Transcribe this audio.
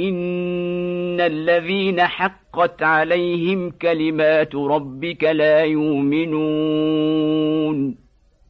إن الذين حقت عليهم كلمات ربك لا يؤمنون